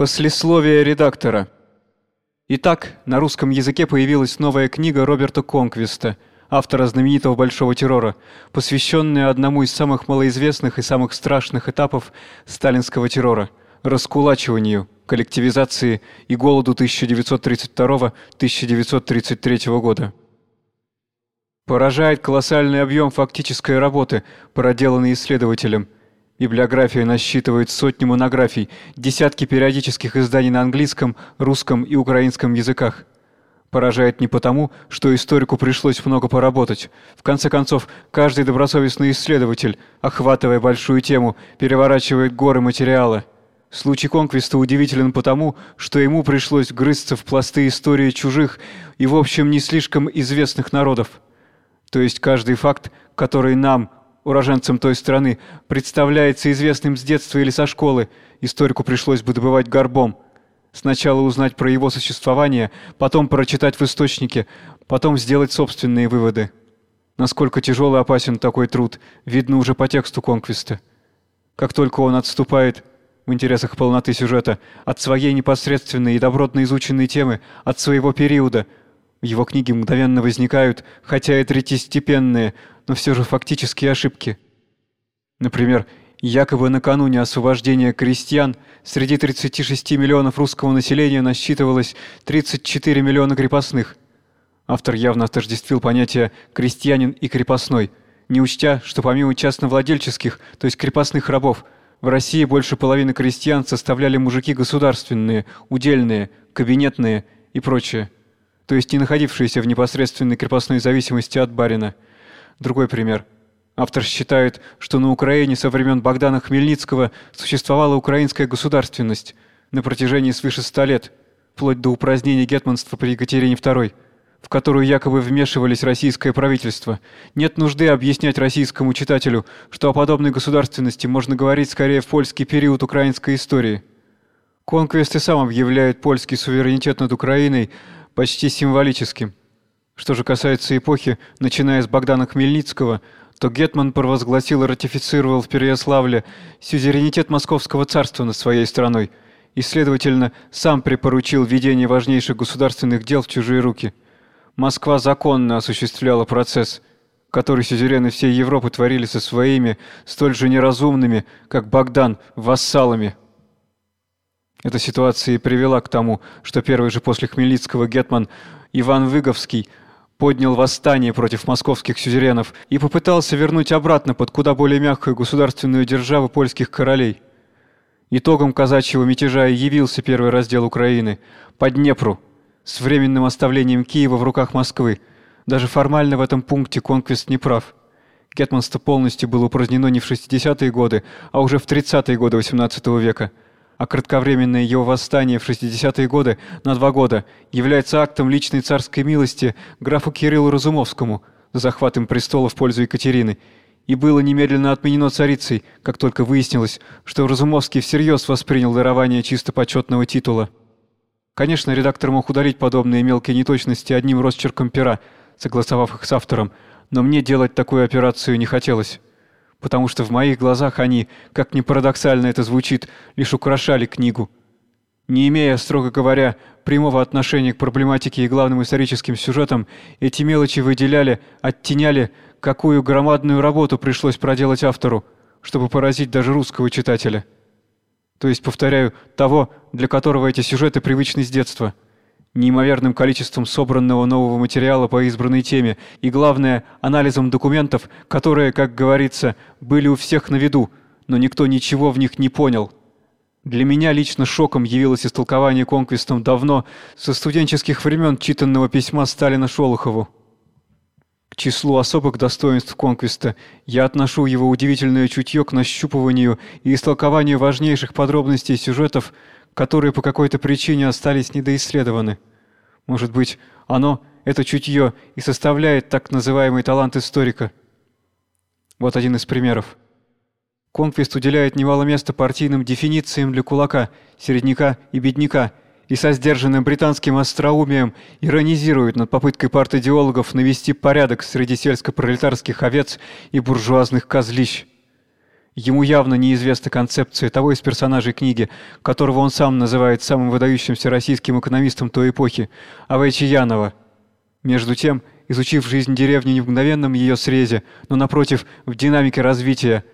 Послесловие редактора. Итак, на русском языке появилась новая книга Роберта Конквиста, автора знаменитого «Большого террора», посвященная одному из самых малоизвестных и самых страшных этапов сталинского террора – раскулачиванию, коллективизации и голоду 1932-1933 года. Поражает колоссальный объем фактической работы, проделанной исследователем – Библиография насчитывает сотни монографий, десятки периодических изданий на английском, русском и украинском языках. Поражает не потому, что историку пришлось много поработать. В конце концов, каждый добросовестный исследователь, охватывая большую тему, переворачивает горы материала. Случай Конквиста удивителен потому, что ему пришлось грызться в пласты истории чужих и, в общем, не слишком известных народов. То есть каждый факт, который нам, уроженцам той страны, представляется известным с детства или со школы, историку пришлось бы добывать горбом. Сначала узнать про его существование, потом прочитать в источнике, потом сделать собственные выводы. Насколько тяжел и опасен такой труд, видно уже по тексту Конквиста. Как только он отступает в интересах полноты сюжета от своей непосредственной и добротно изученной темы, от своего периода – в его книге мгновенно возникают, хотя и третьестепенные, но все же фактические ошибки. Например, якобы накануне освобождения крестьян среди 36 миллионов русского населения насчитывалось 34 миллиона крепостных. Автор явно отождествил понятия «крестьянин» и «крепостной», не учтя, что помимо частновладельческих, то есть крепостных рабов, в России больше половины крестьян составляли мужики государственные, удельные, кабинетные и прочее то есть не находившиеся в непосредственной крепостной зависимости от барина. Другой пример. Автор считает, что на Украине со времен Богдана Хмельницкого существовала украинская государственность на протяжении свыше ста лет, вплоть до упразднения гетманства при Екатерине II, в которую якобы вмешивались российское правительство. Нет нужды объяснять российскому читателю, что о подобной государственности можно говорить скорее в польский период украинской истории. Конквест и сам объявляет польский суверенитет над Украиной почти символическим. Что же касается эпохи, начиная с Богдана Хмельницкого, то Гетман провозгласил и ратифицировал в Переяславле сюзеренитет Московского царства над своей страной и, следовательно, сам припоручил ведение важнейших государственных дел в чужие руки. Москва законно осуществляла процесс, который сюзерены всей Европы творили со своими, столь же неразумными, как Богдан, вассалами. Эта ситуация и привела к тому, что первый же после Хмельницкого гетман Иван Выговский поднял восстание против московских сюзеренов и попытался вернуть обратно под куда более мягкую государственную державу польских королей. Итогом казачьего мятежа и явился первый раздел Украины по Днепру с временным оставлением Киева в руках Москвы. Даже формально в этом пункте конквест не прав. Гетманство полностью было упразднено не в 60-е годы, а уже в 30-е годы XVIII века – а кратковременное его восстание в 60-е годы на два года является актом личной царской милости графу Кириллу Разумовскому за захватом престола в пользу Екатерины, и было немедленно отменено царицей, как только выяснилось, что Разумовский всерьез воспринял дарование чисто почетного титула. Конечно, редактор мог удалить подобные мелкие неточности одним росчерком пера, согласовав их с автором, но мне делать такую операцию не хотелось потому что в моих глазах они, как ни парадоксально это звучит, лишь украшали книгу. Не имея, строго говоря, прямого отношения к проблематике и главным историческим сюжетам, эти мелочи выделяли, оттеняли, какую громадную работу пришлось проделать автору, чтобы поразить даже русского читателя. То есть, повторяю, того, для которого эти сюжеты привычны с детства – неимоверным количеством собранного нового материала по избранной теме и, главное, анализом документов, которые, как говорится, были у всех на виду, но никто ничего в них не понял. Для меня лично шоком явилось истолкование конквистом давно, со студенческих времен читанного письма Сталина Шолохову. К числу особых достоинств конквиста я отношу его удивительное чутье к нащупыванию и истолкованию важнейших подробностей сюжетов, которые по какой-то причине остались недоисследованы. Может быть, оно, это чутье, и составляет так называемый талант историка. Вот один из примеров. Конквист уделяет немало места партийным дефинициям для кулака, середняка и бедняка и со сдержанным британским остроумием иронизирует над попыткой партидеологов навести порядок среди сельско-пролетарских овец и буржуазных козлищ. Ему явно неизвестна концепция того из персонажей книги, которого он сам называет самым выдающимся российским экономистом той эпохи, Авайчиянова. Между тем, изучив жизнь деревни не в мгновенном ее срезе, но, напротив, в динамике развития,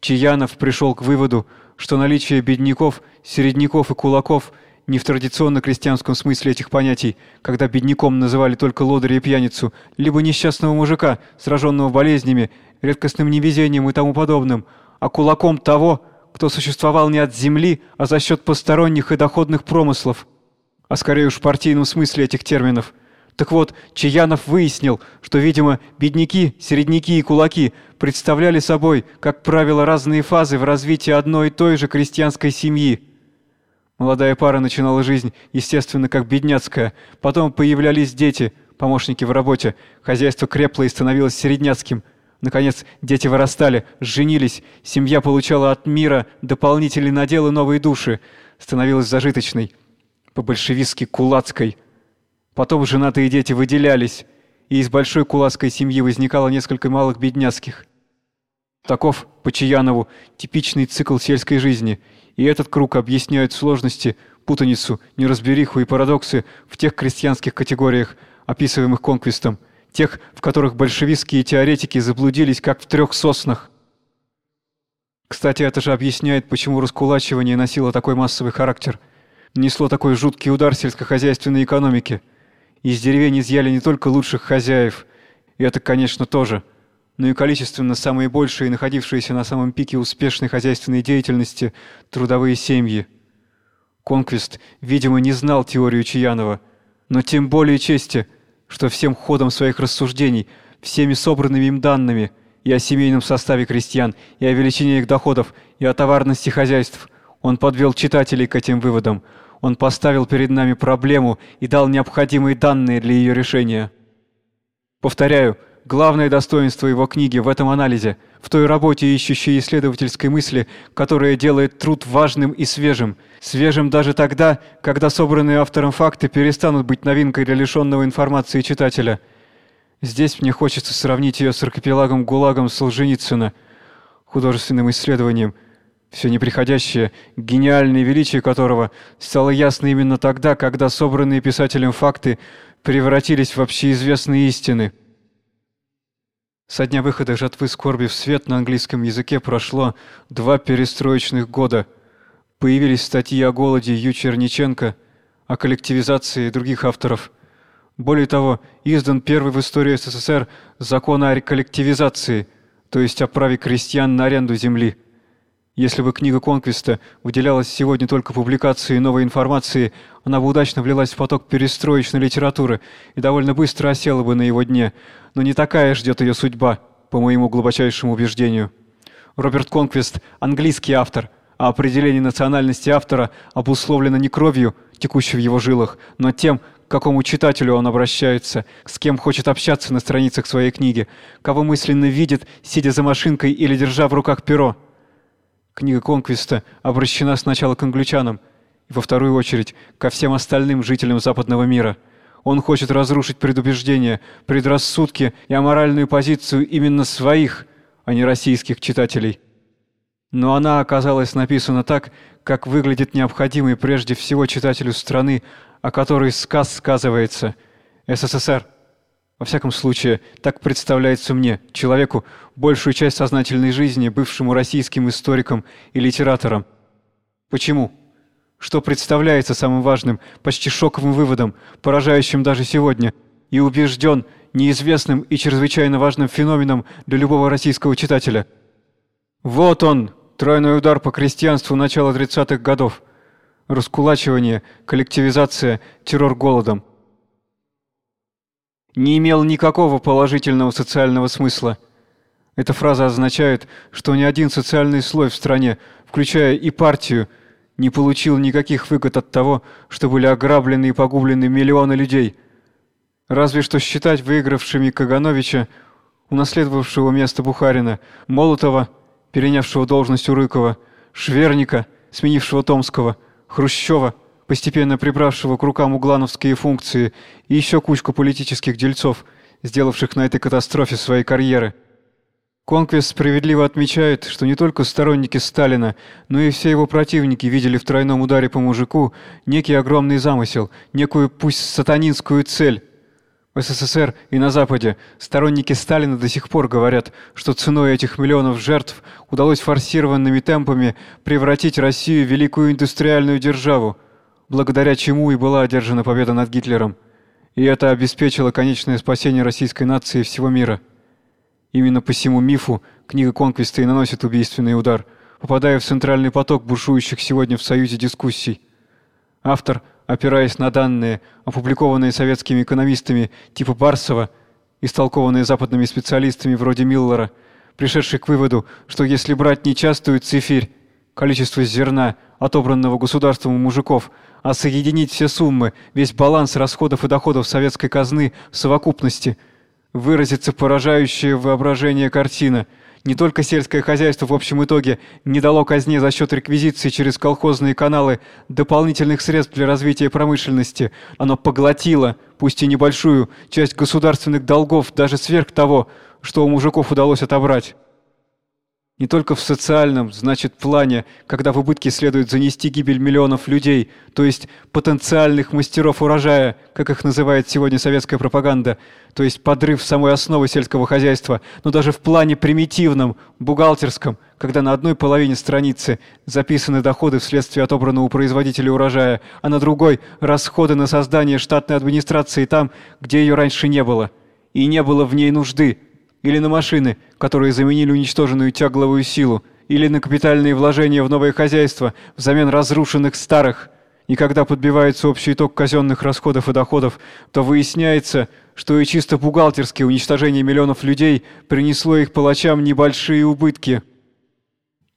Чаянов пришел к выводу, что наличие бедняков, середняков и кулаков не в традиционно-крестьянском смысле этих понятий, когда бедняком называли только лодыря и пьяницу, либо несчастного мужика, сраженного болезнями, редкостным невезением и тому подобным – а кулаком того, кто существовал не от земли, а за счет посторонних и доходных промыслов, а скорее уж в партийном смысле этих терминов. Так вот, Чаянов выяснил, что, видимо, бедняки, середняки и кулаки представляли собой, как правило, разные фазы в развитии одной и той же крестьянской семьи. Молодая пара начинала жизнь, естественно, как бедняцкая, потом появлялись дети, помощники в работе, хозяйство крепло и становилось середняцким – Наконец, дети вырастали, женились, семья получала от мира дополнительные наделы новые души, становилась зажиточной, по-большевистски кулацкой. Потом женатые дети выделялись, и из большой кулацкой семьи возникало несколько малых бедняцких. Таков, по Чаянову, типичный цикл сельской жизни, и этот круг объясняет сложности, путаницу, неразбериху и парадоксы в тех крестьянских категориях, описываемых конквистом – тех, в которых большевистские теоретики заблудились, как в трех соснах. Кстати, это же объясняет, почему раскулачивание носило такой массовый характер, несло такой жуткий удар сельскохозяйственной экономике. Из деревень изъяли не только лучших хозяев, и это, конечно, тоже, но и количественно самые большие, находившиеся на самом пике успешной хозяйственной деятельности, трудовые семьи. Конквист, видимо, не знал теорию Чаянова, но тем более чести – что всем ходом своих рассуждений, всеми собранными им данными и о семейном составе крестьян, и о величине их доходов, и о товарности хозяйств, он подвел читателей к этим выводам. Он поставил перед нами проблему и дал необходимые данные для ее решения. Повторяю, главное достоинство его книги в этом анализе, в той работе, ищущей исследовательской мысли, которая делает труд важным и свежим – свежим даже тогда, когда собранные автором факты перестанут быть новинкой для лишенного информации читателя. Здесь мне хочется сравнить ее с архипелагом ГУЛАГом Солженицына, художественным исследованием, все неприходящее, гениальное величие которого стало ясно именно тогда, когда собранные писателем факты превратились в общеизвестные истины. Со дня выхода «Жатвы скорби» в свет на английском языке прошло два перестроечных года – Появились статьи о голоде Ю Черниченко, о коллективизации других авторов. Более того, издан первый в истории СССР закон о коллективизации, то есть о праве крестьян на аренду земли. Если бы книга Конквиста выделялась сегодня только публикацией новой информации, она бы удачно влилась в поток перестроечной литературы и довольно быстро осела бы на его дне. Но не такая ждет ее судьба, по моему глубочайшему убеждению. Роберт Конквист – английский автор – а определение национальности автора обусловлено не кровью, текущей в его жилах, но тем, к какому читателю он обращается, с кем хочет общаться на страницах своей книги, кого мысленно видит, сидя за машинкой или держа в руках перо. Книга Конквиста обращена сначала к англичанам и во вторую очередь ко всем остальным жителям западного мира. Он хочет разрушить предубеждения, предрассудки и аморальную позицию именно своих, а не российских читателей но она оказалась написана так, как выглядит необходимый прежде всего читателю страны, о которой сказ сказывается СССР. Во всяком случае, так представляется мне, человеку, большую часть сознательной жизни, бывшему российским историком и литератором. Почему? Что представляется самым важным, почти шоковым выводом, поражающим даже сегодня, и убежден неизвестным и чрезвычайно важным феноменом для любого российского читателя? Вот он, Тройной удар по крестьянству начала 30-х годов. Раскулачивание, коллективизация, террор голодом. Не имел никакого положительного социального смысла. Эта фраза означает, что ни один социальный слой в стране, включая и партию, не получил никаких выгод от того, что были ограблены и погублены миллионы людей. Разве что считать выигравшими Кагановича, унаследовавшего место Бухарина, Молотова – перенявшего должность Урыкова, Шверника, сменившего Томского, Хрущева, постепенно прибравшего к рукам углановские функции, и еще кучку политических дельцов, сделавших на этой катастрофе свои карьеры. Конквест справедливо отмечает, что не только сторонники Сталина, но и все его противники видели в тройном ударе по мужику некий огромный замысел, некую пусть сатанинскую цель. В СССР и на Западе сторонники Сталина до сих пор говорят, что ценой этих миллионов жертв удалось форсированными темпами превратить Россию в великую индустриальную державу, благодаря чему и была одержана победа над Гитлером. И это обеспечило конечное спасение российской нации и всего мира. Именно по всему мифу книга Конквиста и наносит убийственный удар, попадая в центральный поток бушующих сегодня в Союзе дискуссий. Автор, опираясь на данные, опубликованные советскими экономистами типа Барсова, истолкованные западными специалистами вроде Миллера, пришедший к выводу, что если брать нечастую цифирь, количество зерна, отобранного государством у мужиков, а соединить все суммы, весь баланс расходов и доходов советской казны в совокупности – выразится поражающая воображение картина. Не только сельское хозяйство в общем итоге не дало казне за счет реквизиции через колхозные каналы дополнительных средств для развития промышленности, оно поглотило, пусть и небольшую, часть государственных долгов даже сверх того, что у мужиков удалось отобрать не только в социальном, значит, плане, когда в убытки следует занести гибель миллионов людей, то есть потенциальных мастеров урожая, как их называет сегодня советская пропаганда, то есть подрыв самой основы сельского хозяйства, но даже в плане примитивном, бухгалтерском, когда на одной половине страницы записаны доходы вследствие отобранного у производителя урожая, а на другой расходы на создание штатной администрации там, где ее раньше не было. И не было в ней нужды, или на машины, которые заменили уничтоженную тягловую силу, или на капитальные вложения в новое хозяйство взамен разрушенных старых. И когда подбивается общий итог казенных расходов и доходов, то выясняется, что и чисто бухгалтерское уничтожение миллионов людей принесло их палачам небольшие убытки.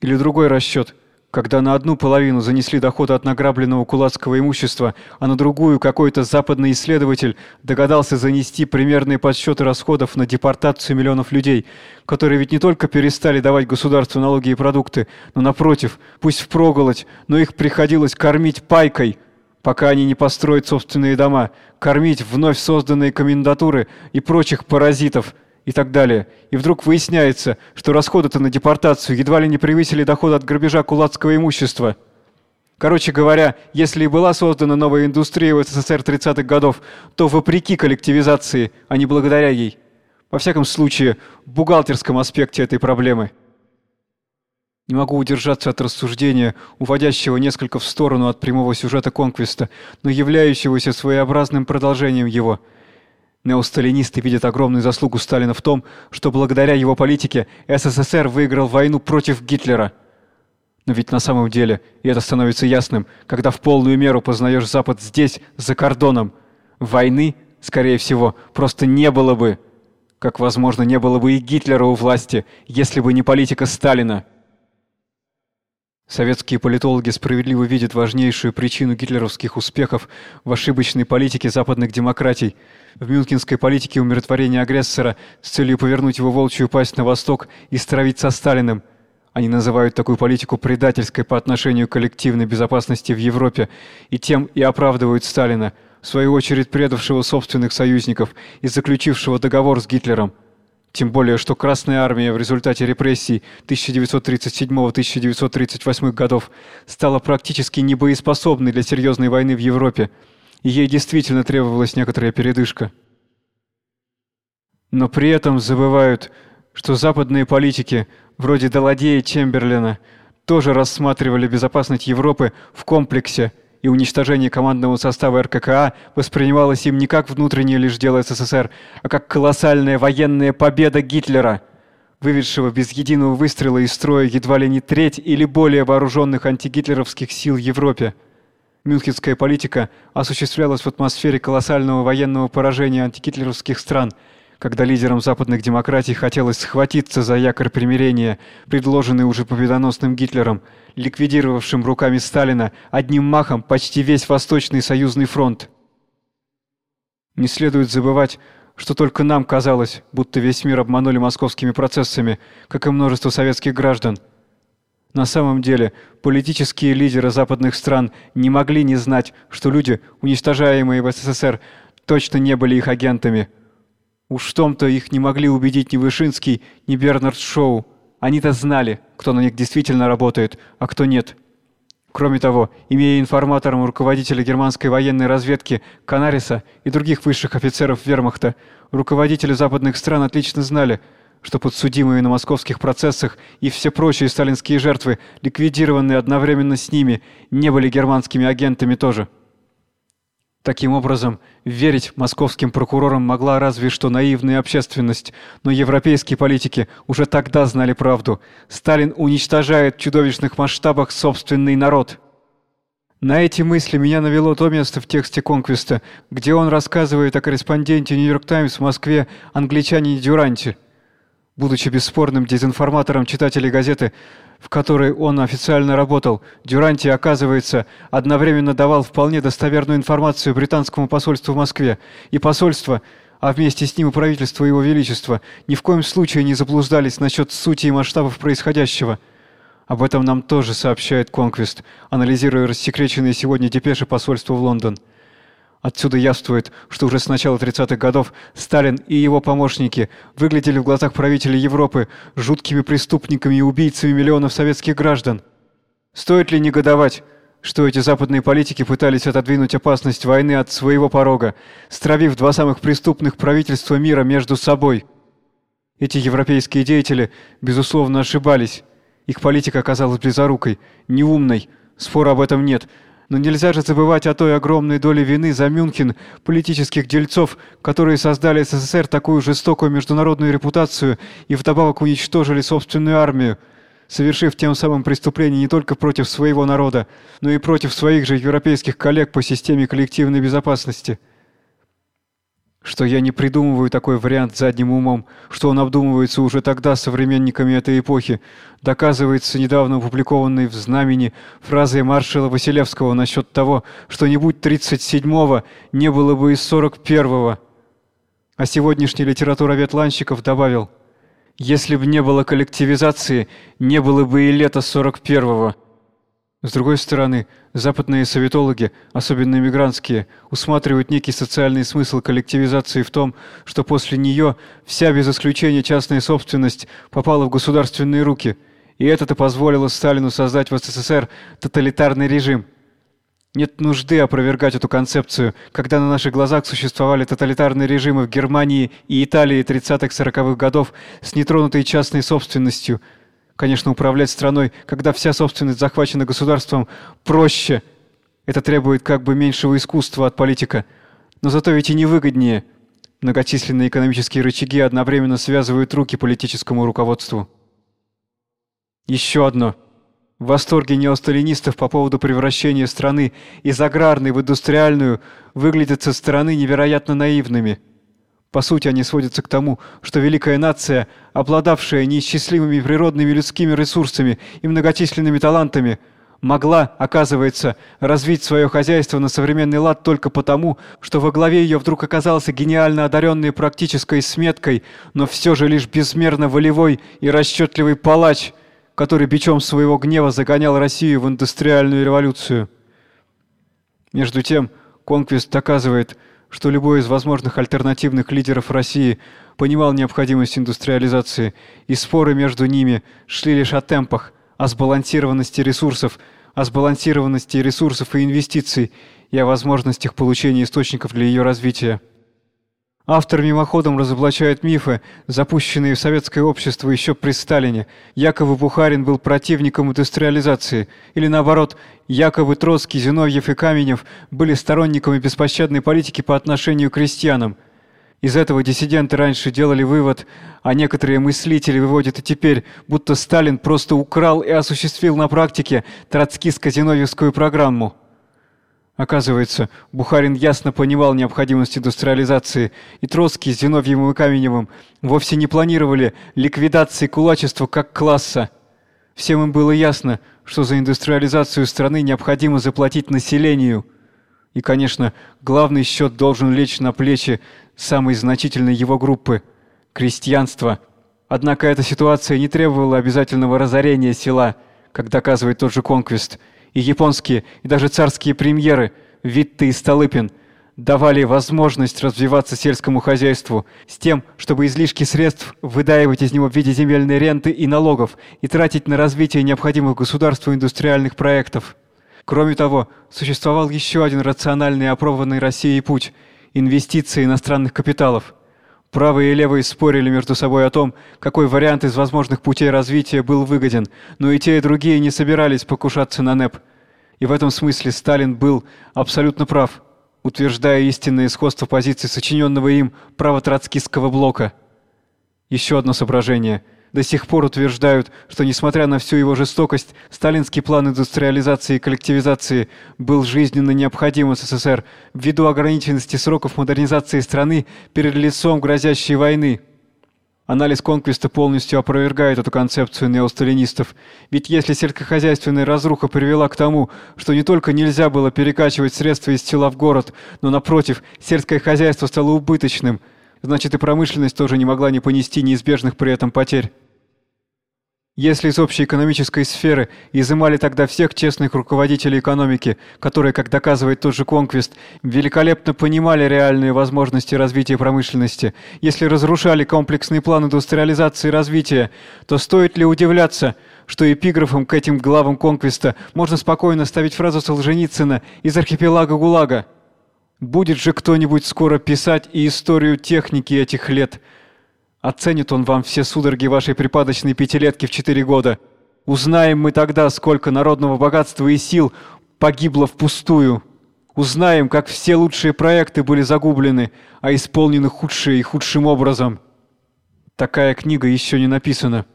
Или другой расчет – когда на одну половину занесли доходы от награбленного кулацкого имущества, а на другую какой-то западный исследователь догадался занести примерные подсчеты расходов на депортацию миллионов людей, которые ведь не только перестали давать государству налоги и продукты, но напротив, пусть впроголодь, но их приходилось кормить пайкой, пока они не построят собственные дома, кормить вновь созданные комендатуры и прочих паразитов – и так далее. И вдруг выясняется, что расходы-то на депортацию едва ли не превысили доходы от грабежа кулацкого имущества. Короче говоря, если и была создана новая индустрия в СССР 30-х годов, то вопреки коллективизации, а не благодаря ей. Во всяком случае, в бухгалтерском аспекте этой проблемы. Не могу удержаться от рассуждения, уводящего несколько в сторону от прямого сюжета Конквиста, но являющегося своеобразным продолжением его – Неосталинисты видят огромную заслугу Сталина в том, что благодаря его политике СССР выиграл войну против Гитлера. Но ведь на самом деле, и это становится ясным, когда в полную меру познаешь Запад здесь, за кордоном, войны, скорее всего, просто не было бы. Как, возможно, не было бы и Гитлера у власти, если бы не политика Сталина. Советские политологи справедливо видят важнейшую причину гитлеровских успехов в ошибочной политике западных демократий, в мюнхенской политике умиротворения агрессора с целью повернуть его волчью пасть на восток и стравить со Сталиным. Они называют такую политику предательской по отношению к коллективной безопасности в Европе и тем и оправдывают Сталина, в свою очередь предавшего собственных союзников и заключившего договор с Гитлером. Тем более, что Красная армия в результате репрессий 1937-1938 годов стала практически небоеспособной для серьезной войны в Европе, и ей действительно требовалась некоторая передышка. Но при этом забывают, что западные политики, вроде Даладея Чемберлена, тоже рассматривали безопасность Европы в комплексе – и уничтожение командного состава РККА воспринималось им не как внутреннее лишь дело СССР, а как колоссальная военная победа Гитлера, выведшего без единого выстрела из строя едва ли не треть или более вооруженных антигитлеровских сил Европе. Мюнхенская политика осуществлялась в атмосфере колоссального военного поражения антигитлеровских стран – когда лидерам западных демократий хотелось схватиться за якорь примирения, предложенный уже победоносным Гитлером, ликвидировавшим руками Сталина одним махом почти весь Восточный союзный фронт. Не следует забывать, что только нам казалось, будто весь мир обманули московскими процессами, как и множество советских граждан. На самом деле, политические лидеры западных стран не могли не знать, что люди, уничтожаемые в СССР, точно не были их агентами – Уж в том-то их не могли убедить ни Вышинский, ни Бернард Шоу. Они-то знали, кто на них действительно работает, а кто нет. Кроме того, имея информатором руководителя германской военной разведки Канариса и других высших офицеров вермахта, руководители западных стран отлично знали, что подсудимые на московских процессах и все прочие сталинские жертвы, ликвидированные одновременно с ними, не были германскими агентами тоже. Таким образом, верить московским прокурорам могла разве что наивная общественность, но европейские политики уже тогда знали правду. Сталин уничтожает в чудовищных масштабах собственный народ. На эти мысли меня навело то место в тексте Конквиста, где он рассказывает о корреспонденте Нью-Йорк Таймс в Москве англичанине Дюранте. Будучи бесспорным дезинформатором читателей газеты, в которой он официально работал, Дюранти, оказывается, одновременно давал вполне достоверную информацию британскому посольству в Москве, и посольство, а вместе с ним и правительство Его Величества, ни в коем случае не заблуждались насчет сути и масштабов происходящего. Об этом нам тоже сообщает Конквист, анализируя рассекреченные сегодня депеши посольства в Лондон. Отсюда явствует, что уже с начала 30-х годов Сталин и его помощники выглядели в глазах правителей Европы жуткими преступниками и убийцами миллионов советских граждан. Стоит ли негодовать, что эти западные политики пытались отодвинуть опасность войны от своего порога, стравив два самых преступных правительства мира между собой? Эти европейские деятели, безусловно, ошибались. Их политика оказалась близорукой, неумной, спора об этом нет – но нельзя же забывать о той огромной доле вины за Мюнхен политических дельцов, которые создали СССР такую жестокую международную репутацию и вдобавок уничтожили собственную армию, совершив тем самым преступление не только против своего народа, но и против своих же европейских коллег по системе коллективной безопасности что я не придумываю такой вариант задним умом, что он обдумывается уже тогда современниками этой эпохи, доказывается недавно опубликованной в «Знамени» фразой маршала Василевского насчет того, что не будь 37-го, не было бы и 41-го. А сегодняшний литературовед Ланщиков добавил, «Если бы не было коллективизации, не было бы и лета 41-го». С другой стороны, западные советологи, особенно мигрантские, усматривают некий социальный смысл коллективизации в том, что после нее вся без исключения частная собственность попала в государственные руки, и это-то позволило Сталину создать в СССР тоталитарный режим. Нет нужды опровергать эту концепцию, когда на наших глазах существовали тоталитарные режимы в Германии и Италии 30-40-х годов с нетронутой частной собственностью – Конечно, управлять страной, когда вся собственность захвачена государством, проще. Это требует как бы меньшего искусства от политика. Но зато ведь и невыгоднее. Многочисленные экономические рычаги одновременно связывают руки политическому руководству. Еще одно. В восторге неосталинистов по поводу превращения страны из аграрной в индустриальную выглядят со стороны невероятно наивными – по сути, они сводятся к тому, что великая нация, обладавшая неисчислимыми природными людскими ресурсами и многочисленными талантами, могла, оказывается, развить свое хозяйство на современный лад только потому, что во главе ее вдруг оказался гениально одаренный практической сметкой, но все же лишь безмерно волевой и расчетливый палач, который бичом своего гнева загонял Россию в индустриальную революцию. Между тем, Конквист доказывает, что любой из возможных альтернативных лидеров России понимал необходимость индустриализации, и споры между ними шли лишь о темпах, о сбалансированности ресурсов, о сбалансированности ресурсов и инвестиций и о возможностях получения источников для ее развития. Автор мимоходом разоблачает мифы, запущенные в советское общество еще при Сталине. Якобы Бухарин был противником индустриализации, или наоборот, якобы Троцкий, Зиновьев и Каменев были сторонниками беспощадной политики по отношению к крестьянам. Из этого диссиденты раньше делали вывод, а некоторые мыслители выводят и теперь, будто Сталин просто украл и осуществил на практике троцкистско-зиновьевскую программу. Оказывается, Бухарин ясно понимал необходимость индустриализации, и Троцкий с Зиновьевым и Каменевым вовсе не планировали ликвидации кулачества как класса. Всем им было ясно, что за индустриализацию страны необходимо заплатить населению. И, конечно, главный счет должен лечь на плечи самой значительной его группы – крестьянства. Однако эта ситуация не требовала обязательного разорения села, как доказывает тот же Конквист – и японские, и даже царские премьеры Витте и Столыпин давали возможность развиваться сельскому хозяйству, с тем, чтобы излишки средств выдаивать из него в виде земельной ренты и налогов и тратить на развитие необходимых государству индустриальных проектов. Кроме того, существовал еще один рациональный и опробованный Россией путь – инвестиции иностранных капиталов. Правые и левые спорили между собой о том, какой вариант из возможных путей развития был выгоден, но и те, и другие не собирались покушаться на НЭП. И в этом смысле Сталин был абсолютно прав – утверждая истинное сходство позиций сочиненного им правотроцкистского блока. Еще одно соображение. До сих пор утверждают, что несмотря на всю его жестокость, сталинский план индустриализации и коллективизации был жизненно необходим СССР ввиду ограниченности сроков модернизации страны перед лицом грозящей войны. Анализ Конквиста полностью опровергает эту концепцию неосталинистов. Ведь если сельскохозяйственная разруха привела к тому, что не только нельзя было перекачивать средства из села в город, но напротив, сельское хозяйство стало убыточным, значит и промышленность тоже не могла не понести неизбежных при этом потерь. Если из общей экономической сферы изымали тогда всех честных руководителей экономики, которые, как доказывает тот же Конквист, великолепно понимали реальные возможности развития промышленности, если разрушали комплексный план индустриализации и развития, то стоит ли удивляться, что эпиграфом к этим главам Конквиста можно спокойно ставить фразу Солженицына из архипелага ГУЛАГа «Будет же кто-нибудь скоро писать и историю техники этих лет», Оценит он вам все судороги вашей припадочной пятилетки в четыре года. Узнаем мы тогда, сколько народного богатства и сил погибло впустую. Узнаем, как все лучшие проекты были загублены, а исполнены худшие и худшим образом. Такая книга еще не написана,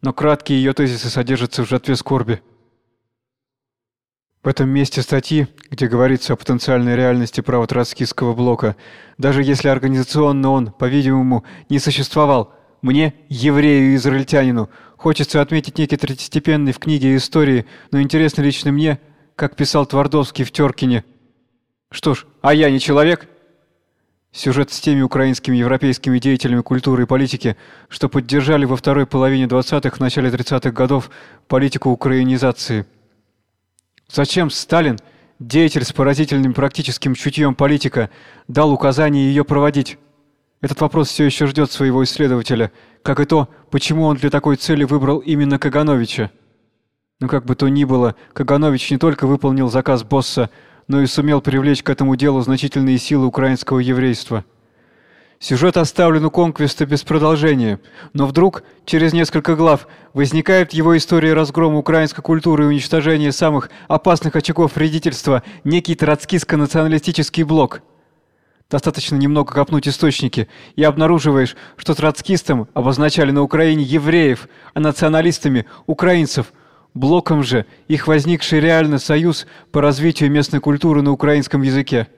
но краткие ее тезисы содержатся в жатве скорби. В этом месте статьи, где говорится о потенциальной реальности правотроцкистского блока, даже если организационно он, по-видимому, не существовал, мне, еврею-израильтянину, хочется отметить некий третьестепенный в книге истории, но интересно лично мне, как писал Твардовский в Тёркине. Что ж, а я не человек? Сюжет с теми украинскими европейскими деятелями культуры и политики, что поддержали во второй половине 20-х, начале 30-х годов политику украинизации – Зачем Сталин, деятель с поразительным практическим чутьем политика, дал указание ее проводить? Этот вопрос все еще ждет своего исследователя, как и то, почему он для такой цели выбрал именно Кагановича. Но как бы то ни было, Каганович не только выполнил заказ босса, но и сумел привлечь к этому делу значительные силы украинского еврейства. Сюжет оставлен у Конквиста без продолжения, но вдруг, через несколько глав, возникает его история разгрома украинской культуры и уничтожения самых опасных очагов вредительства, некий троцкистско-националистический блок. Достаточно немного копнуть источники, и обнаруживаешь, что троцкистам обозначали на Украине евреев, а националистами – украинцев. Блоком же их возникший реально союз по развитию местной культуры на украинском языке.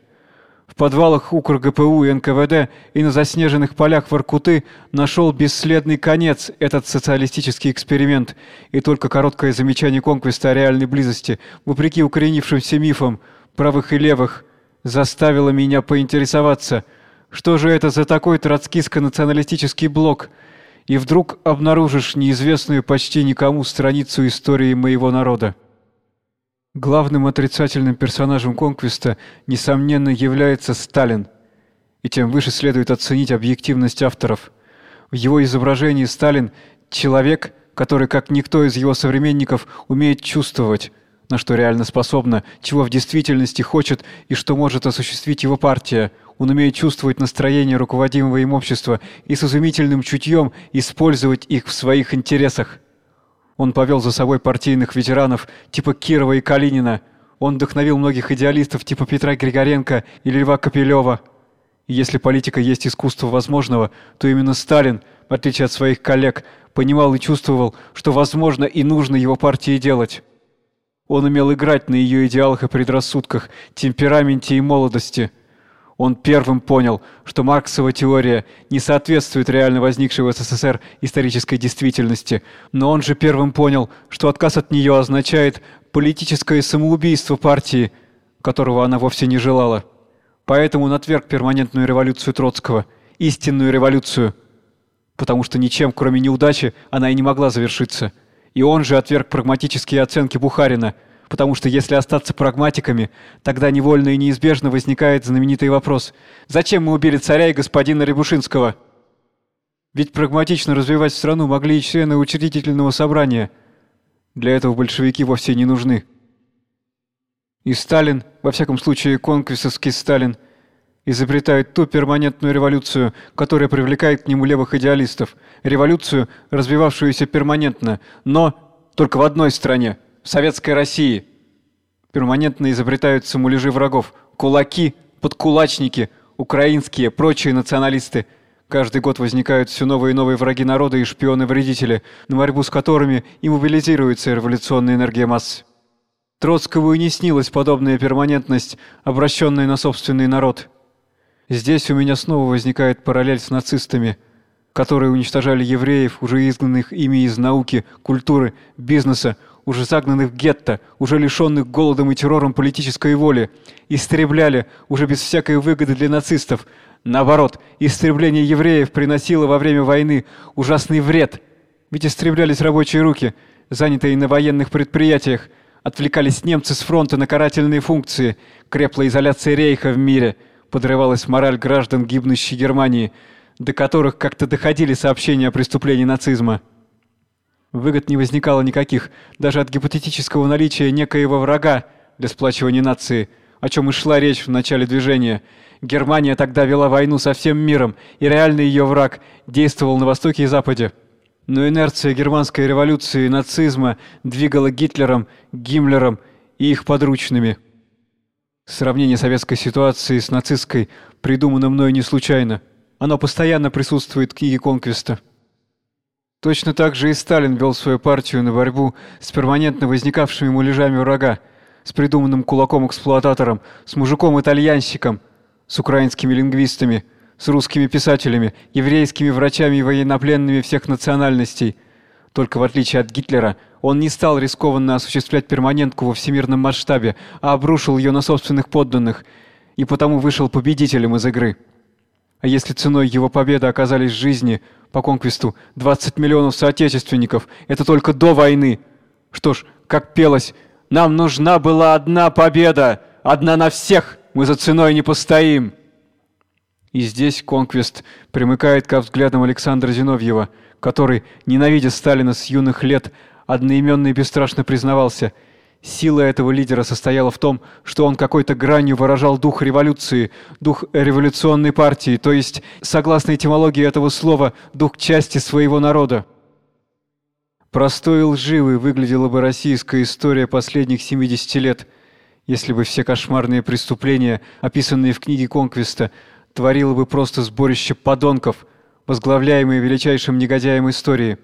В подвалах УКРГПУ и НКВД и на заснеженных полях Воркуты нашел бесследный конец этот социалистический эксперимент, и только короткое замечание Конквиста о реальной близости, вопреки укоренившимся мифам правых и левых, заставило меня поинтересоваться, что же это за такой троцкистско-националистический блок, и вдруг обнаружишь неизвестную почти никому страницу истории моего народа. Главным отрицательным персонажем Конквиста, несомненно, является Сталин, и тем выше следует оценить объективность авторов. В его изображении Сталин – человек, который, как никто из его современников, умеет чувствовать, на что реально способна, чего в действительности хочет и что может осуществить его партия. Он умеет чувствовать настроение руководимого им общества и с изумительным чутьем использовать их в своих интересах. Он повел за собой партийных ветеранов типа Кирова и Калинина. Он вдохновил многих идеалистов типа Петра Григоренко или Льва Капелева. И если политика есть искусство возможного, то именно Сталин, в отличие от своих коллег, понимал и чувствовал, что возможно и нужно его партии делать. Он умел играть на ее идеалах и предрассудках, темпераменте и молодости – он первым понял, что Марксова теория не соответствует реально возникшей в СССР исторической действительности, но он же первым понял, что отказ от нее означает политическое самоубийство партии, которого она вовсе не желала. Поэтому он отверг перманентную революцию Троцкого, истинную революцию, потому что ничем, кроме неудачи, она и не могла завершиться. И он же отверг прагматические оценки Бухарина, Потому что если остаться прагматиками, тогда невольно и неизбежно возникает знаменитый вопрос: зачем мы убили царя и господина Рябушинского? Ведь прагматично развивать страну могли и члены учредительного собрания. Для этого большевики вовсе не нужны. И Сталин, во всяком случае конквисовский Сталин, изобретает ту перманентную революцию, которая привлекает к нему левых идеалистов, революцию, развивавшуюся перманентно, но только в одной стране в советской России. Перманентно изобретаются муляжи врагов, кулаки, подкулачники, украинские, прочие националисты. Каждый год возникают все новые и новые враги народа и шпионы-вредители, на борьбу с которыми и мобилизируется революционная энергия масс. Троцкому и не снилась подобная перманентность, обращенная на собственный народ. Здесь у меня снова возникает параллель с нацистами, которые уничтожали евреев, уже изгнанных ими из науки, культуры, бизнеса, уже загнанных в гетто, уже лишенных голодом и террором политической воли, истребляли уже без всякой выгоды для нацистов. Наоборот, истребление евреев приносило во время войны ужасный вред. Ведь истреблялись рабочие руки, занятые на военных предприятиях, Отвлекались немцы с фронта на карательные функции, крепла изоляция рейха в мире, подрывалась мораль граждан гибнущей Германии, до которых как-то доходили сообщения о преступлении нацизма. Выгод не возникало никаких, даже от гипотетического наличия некоего врага для сплачивания нации, о чем и шла речь в начале движения. Германия тогда вела войну со всем миром, и реальный ее враг действовал на востоке и западе но инерция германской революции и нацизма двигала Гитлером, Гиммлером и их подручными. Сравнение советской ситуации с нацистской придумано мной не случайно. Оно постоянно присутствует в книге Конквиста. Точно так же и Сталин вел свою партию на борьбу с перманентно возникавшими муляжами врага, с придуманным кулаком-эксплуататором, с мужиком-итальянщиком, с украинскими лингвистами – с русскими писателями, еврейскими врачами и военнопленными всех национальностей. Только в отличие от Гитлера, он не стал рискованно осуществлять перманентку во всемирном масштабе, а обрушил ее на собственных подданных, и потому вышел победителем из игры. А если ценой его победы оказались жизни по конквисту 20 миллионов соотечественников, это только до войны. Что ж, как пелось, нам нужна была одна победа, одна на всех, мы за ценой не постоим. И здесь Конквест примыкает ко взглядам Александра Зиновьева, который, ненавидя Сталина с юных лет, одноименно и бесстрашно признавался – Сила этого лидера состояла в том, что он какой-то гранью выражал дух революции, дух революционной партии, то есть, согласно этимологии этого слова, дух части своего народа. Простой и лживой выглядела бы российская история последних 70 лет, если бы все кошмарные преступления, описанные в книге Конквеста, творило бы просто сборище подонков, возглавляемые величайшим негодяем истории.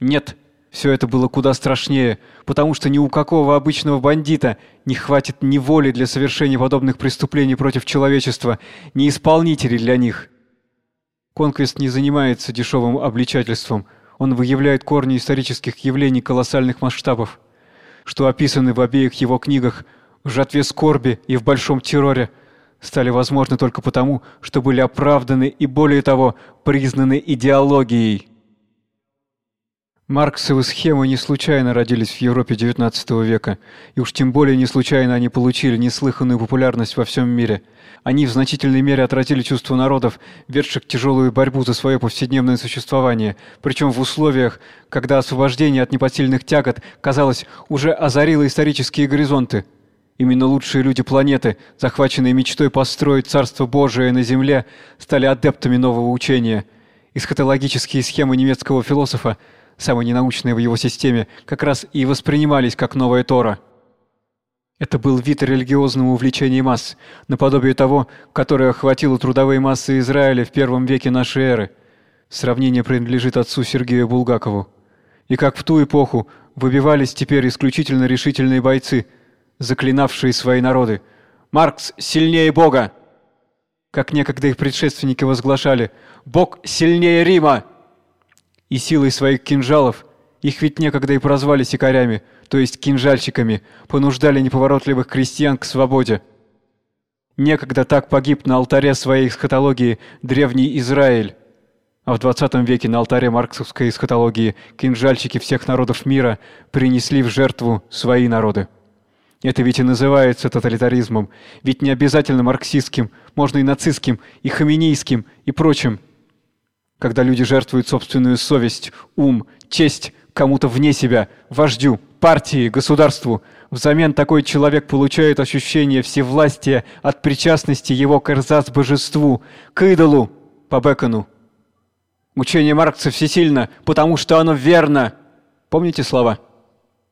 Нет, все это было куда страшнее, потому что ни у какого обычного бандита не хватит ни воли для совершения подобных преступлений против человечества, ни исполнителей для них. Конквест не занимается дешевым обличательством, он выявляет корни исторических явлений колоссальных масштабов, что описаны в обеих его книгах «В жатве скорби» и «В большом терроре», стали возможны только потому, что были оправданы и более того, признаны идеологией. Марксовы схемы не случайно родились в Европе XIX века, и уж тем более не случайно они получили неслыханную популярность во всем мире. Они в значительной мере отразили чувства народов, ведших тяжелую борьбу за свое повседневное существование, причем в условиях, когда освобождение от непосильных тягот, казалось, уже озарило исторические горизонты. Именно лучшие люди планеты, захваченные мечтой построить Царство Божие на земле, стали адептами нового учения. Эсхатологические схемы немецкого философа, самые ненаучные в его системе, как раз и воспринимались как новая Тора. Это был вид религиозного увлечения масс, наподобие того, которое охватило трудовые массы Израиля в первом веке нашей эры. Сравнение принадлежит отцу Сергею Булгакову. И как в ту эпоху выбивались теперь исключительно решительные бойцы – заклинавшие свои народы. «Маркс сильнее Бога!» Как некогда их предшественники возглашали «Бог сильнее Рима!» И силой своих кинжалов, их ведь некогда и прозвали сикарями, то есть кинжальщиками, понуждали неповоротливых крестьян к свободе. Некогда так погиб на алтаре своей эсхатологии древний Израиль. А в 20 веке на алтаре марксовской эсхатологии кинжальщики всех народов мира принесли в жертву свои народы. Это ведь и называется тоталитаризмом. Ведь не обязательно марксистским, можно и нацистским, и хаминейским, и прочим. Когда люди жертвуют собственную совесть, ум, честь кому-то вне себя, вождю, партии, государству, взамен такой человек получает ощущение всевластия от причастности его к эрзац-божеству, к идолу, по Бекону. Учение Маркса всесильно, потому что оно верно. Помните слова?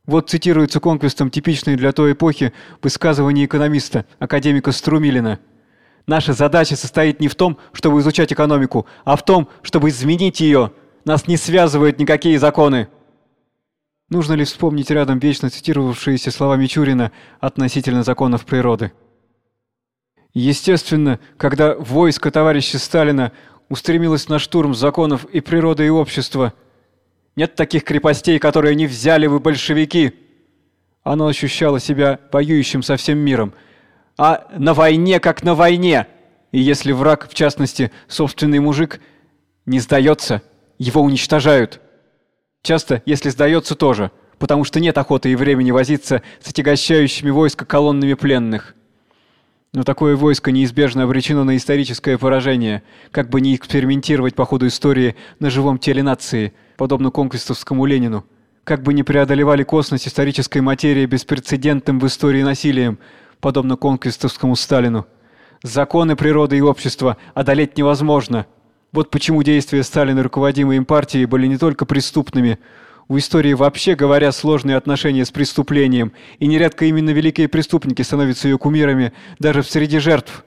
Вот цитируется конквестом типичные для той эпохи высказывание экономиста, академика Струмилина. Наша задача состоит не в том, чтобы изучать экономику, а в том, чтобы изменить ее. Нас не связывают никакие законы. Нужно ли вспомнить рядом вечно цитировавшиеся слова Мичурина относительно законов природы? Естественно, когда войско товарища Сталина устремилось на штурм законов и природы и общества – нет таких крепостей, которые не взяли вы большевики. Оно ощущало себя воюющим со всем миром. А на войне как на войне. И если враг, в частности, собственный мужик, не сдается, его уничтожают. Часто, если сдается тоже, потому что нет охоты и времени возиться с отягощающими войско колоннами пленных. Но такое войско неизбежно обречено на историческое поражение, как бы не экспериментировать по ходу истории на живом теле нации, подобно конквистовскому Ленину. Как бы не преодолевали косность исторической материи беспрецедентным в истории насилием, подобно конквистовскому Сталину. Законы природы и общества одолеть невозможно. Вот почему действия Сталина, руководимые им партией, были не только преступными, в истории вообще говоря сложные отношения с преступлением, и нередко именно великие преступники становятся ее кумирами даже в среди жертв.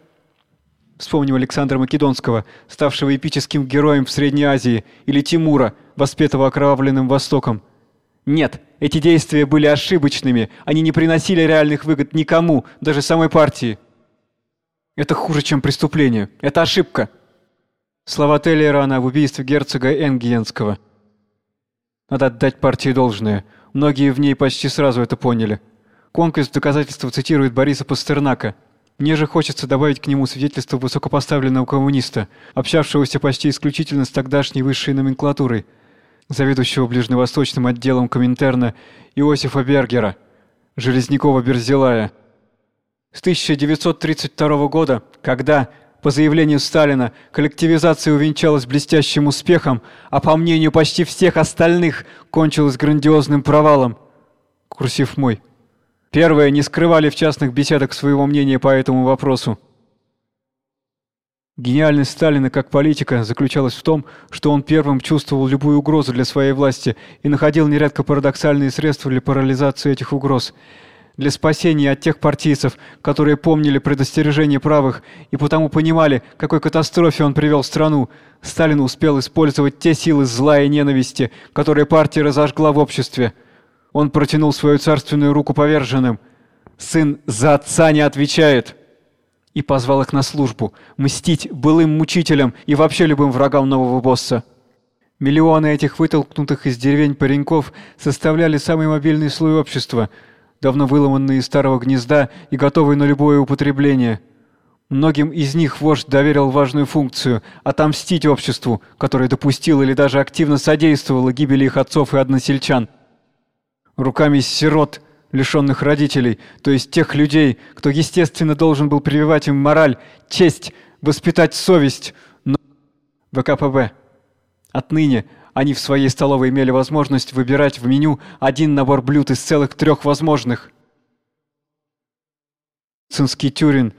Вспомним Александра Македонского, ставшего эпическим героем в Средней Азии, или Тимура, воспетого окровавленным Востоком. Нет, эти действия были ошибочными, они не приносили реальных выгод никому, даже самой партии. Это хуже, чем преступление. Это ошибка. Слова Теллерана в убийстве герцога Энгиенского – надо отдать партии должное. Многие в ней почти сразу это поняли. Конквест доказательства цитирует Бориса Пастернака. Мне же хочется добавить к нему свидетельство высокопоставленного коммуниста, общавшегося почти исключительно с тогдашней высшей номенклатурой, заведующего ближневосточным отделом Коминтерна Иосифа Бергера, Железнякова-Берзилая. С 1932 года, когда по заявлению Сталина, коллективизация увенчалась блестящим успехом, а по мнению почти всех остальных, кончилась грандиозным провалом. Курсив мой. Первые не скрывали в частных беседах своего мнения по этому вопросу. Гениальность Сталина как политика заключалась в том, что он первым чувствовал любую угрозу для своей власти и находил нередко парадоксальные средства для парализации этих угроз – для спасения от тех партийцев, которые помнили предостережение правых и потому понимали, какой катастрофе он привел страну, Сталин успел использовать те силы зла и ненависти, которые партия разожгла в обществе. Он протянул свою царственную руку поверженным. Сын за отца не отвечает. И позвал их на службу, мстить былым мучителям и вообще любым врагам нового босса. Миллионы этих вытолкнутых из деревень пареньков составляли самый мобильный слой общества – давно выломанные из старого гнезда и готовые на любое употребление. Многим из них вождь доверил важную функцию – отомстить обществу, которое допустило или даже активно содействовало гибели их отцов и односельчан. Руками сирот, лишенных родителей, то есть тех людей, кто естественно должен был прививать им мораль, честь, воспитать совесть, но ВКПБ. Отныне они в своей столовой имели возможность выбирать в меню один набор блюд из целых трех возможных. Цинский Тюрин,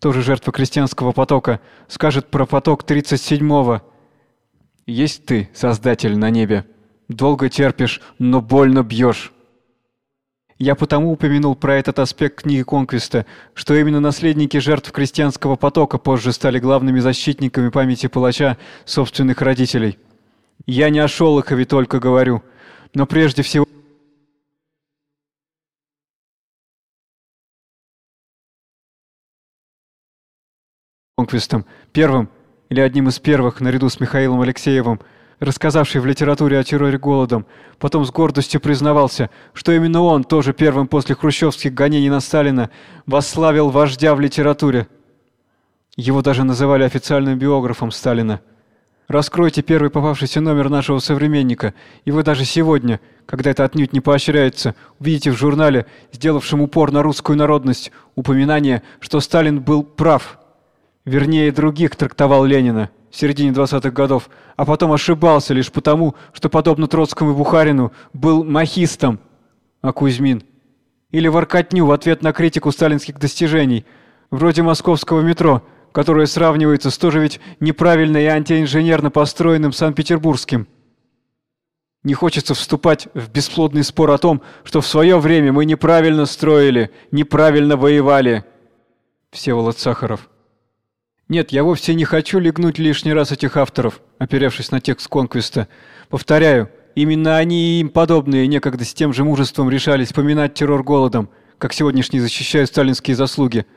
тоже жертва крестьянского потока, скажет про поток 37-го. «Есть ты, Создатель на небе, долго терпишь, но больно бьешь». Я потому упомянул про этот аспект книги Конквиста, что именно наследники жертв крестьянского потока позже стали главными защитниками памяти палача собственных родителей. Я не о Шолохове только говорю, но прежде всего Конквистом, первым или одним из первых, наряду с Михаилом Алексеевым, рассказавший в литературе о терроре голодом, потом с гордостью признавался, что именно он, тоже первым после хрущевских гонений на Сталина, восславил вождя в литературе. Его даже называли официальным биографом Сталина. Раскройте первый попавшийся номер нашего современника, и вы даже сегодня, когда это отнюдь не поощряется, увидите в журнале, сделавшем упор на русскую народность, упоминание, что Сталин был прав. Вернее, других трактовал Ленина в середине 20-х годов, а потом ошибался лишь потому, что, подобно Троцкому и Бухарину, был махистом, а Кузьмин. Или воркотню в ответ на критику сталинских достижений, вроде московского метро – которое сравнивается с тоже ведь неправильно и антиинженерно построенным Санкт-Петербургским. Не хочется вступать в бесплодный спор о том, что в свое время мы неправильно строили, неправильно воевали. Всеволод Сахаров. Нет, я вовсе не хочу легнуть лишний раз этих авторов, оперевшись на текст Конквиста. Повторяю, именно они и им подобные некогда с тем же мужеством решались поминать террор голодом, как сегодняшние защищают сталинские заслуги –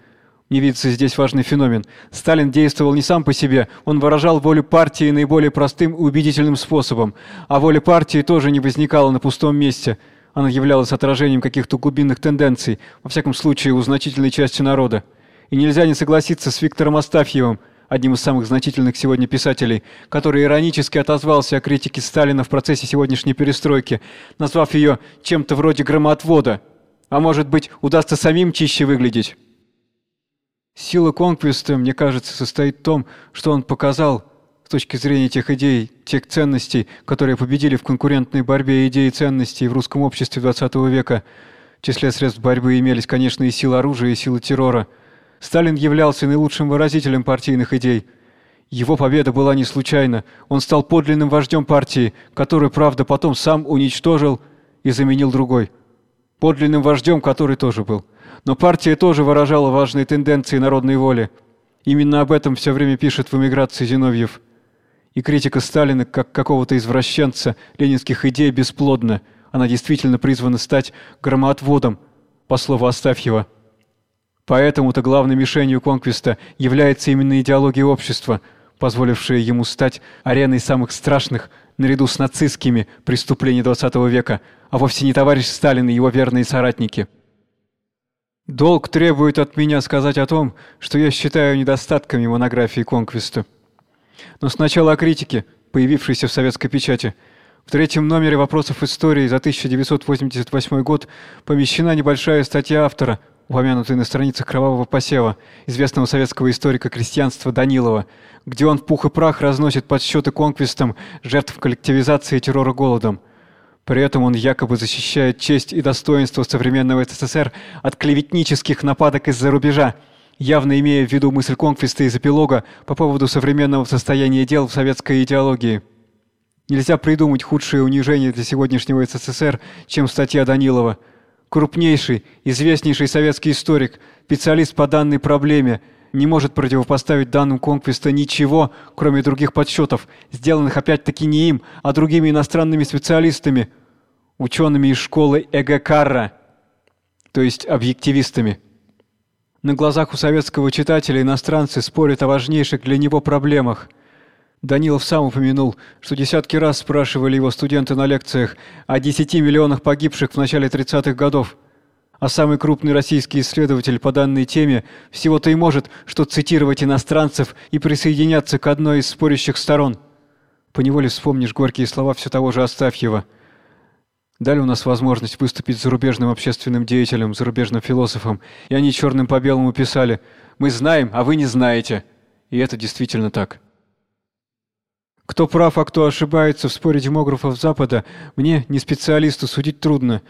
не видится здесь важный феномен. Сталин действовал не сам по себе, он выражал волю партии наиболее простым и убедительным способом, а воля партии тоже не возникала на пустом месте. Она являлась отражением каких-то глубинных тенденций, во всяком случае у значительной части народа. И нельзя не согласиться с Виктором Астафьевым, одним из самых значительных сегодня писателей, который иронически отозвался о критике Сталина в процессе сегодняшней перестройки, назвав ее чем-то вроде громоотвода. А может быть, удастся самим чище выглядеть. Сила Конквиста, мне кажется, состоит в том, что он показал, с точки зрения тех идей, тех ценностей, которые победили в конкурентной борьбе идей и ценностей в русском обществе XX века. В числе средств борьбы имелись, конечно, и сила оружия, и сила террора. Сталин являлся наилучшим выразителем партийных идей. Его победа была не случайна. Он стал подлинным вождем партии, которую, правда, потом сам уничтожил и заменил другой. Подлинным вождем, который тоже был. Но партия тоже выражала важные тенденции народной воли. Именно об этом все время пишет в эмиграции Зиновьев. И критика Сталина как какого-то извращенца ленинских идей бесплодна. Она действительно призвана стать громоотводом, по слову Астафьева. Поэтому-то главной мишенью конквиста является именно идеология общества, позволившая ему стать ареной самых страшных, наряду с нацистскими, преступлений XX века, а вовсе не товарищ Сталин и его верные соратники. Долг требует от меня сказать о том, что я считаю недостатками монографии Конквиста. Но сначала о критике, появившейся в советской печати. В третьем номере «Вопросов истории» за 1988 год помещена небольшая статья автора, упомянутая на страницах «Кровавого посева», известного советского историка крестьянства Данилова, где он в пух и прах разносит подсчеты конквистам жертв коллективизации и террора голодом. При этом он якобы защищает честь и достоинство современного СССР от клеветнических нападок из-за рубежа, явно имея в виду мысль Конквиста из эпилога по поводу современного состояния дел в советской идеологии. Нельзя придумать худшее унижение для сегодняшнего СССР, чем статья Данилова. Крупнейший, известнейший советский историк, специалист по данной проблеме, не может противопоставить данным Конквиста ничего, кроме других подсчетов, сделанных опять-таки не им, а другими иностранными специалистами – учеными из школы Эгекарра, то есть объективистами. На глазах у советского читателя иностранцы спорят о важнейших для него проблемах. Данилов сам упомянул, что десятки раз спрашивали его студенты на лекциях о 10 миллионах погибших в начале 30-х годов. А самый крупный российский исследователь по данной теме всего-то и может что цитировать иностранцев и присоединяться к одной из спорящих сторон. Поневоле вспомнишь горькие слова все того же Астафьева – Дали у нас возможность выступить зарубежным общественным деятелем, зарубежным философом, и они черным по белому писали «Мы знаем, а вы не знаете». И это действительно так. Кто прав, а кто ошибается в споре демографов Запада, мне, не специалисту, судить трудно.